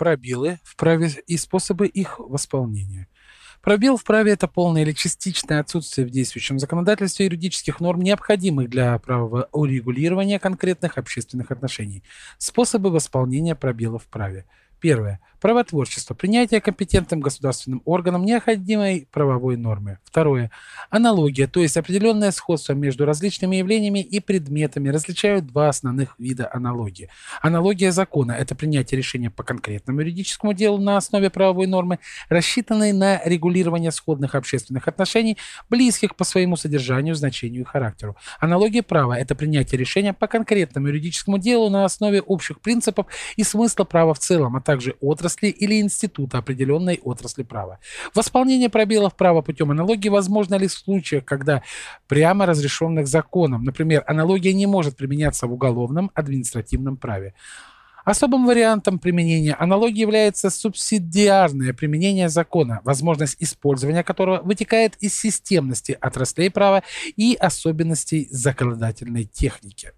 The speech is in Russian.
пробелы в праве и способы их восполнения. Пробел в праве – это полное или частичное отсутствие в действующем законодательстве юридических норм, необходимых для правового урегулирования конкретных общественных отношений. Способы восполнения пробелов в праве. Первое. Правотворчество. Принятие компетентным государственным органом необходимой правовой нормы. Второе. Аналогия, то есть определенное сходство между различными явлениями и предметами, различают два основных вида аналогии. Аналогия закона – это принятие решения по конкретному юридическому делу на основе правовой нормы, рассчитанной на регулирование сходных общественных отношений, близких по своему содержанию, значению и характеру. Аналогия права – это принятие решения по конкретному юридическому делу на основе общих принципов и смысла права в целом, а также отрасли или института определенной отрасли права. Восполнение пробелов права путем аналогии возможно лишь в случаях, когда прямо разрешенных законом. Например, аналогия не может применяться в уголовном административном праве. Особым вариантом применения аналогии является субсидиарное применение закона, возможность использования которого вытекает из системности отраслей права и особенностей законодательной техники.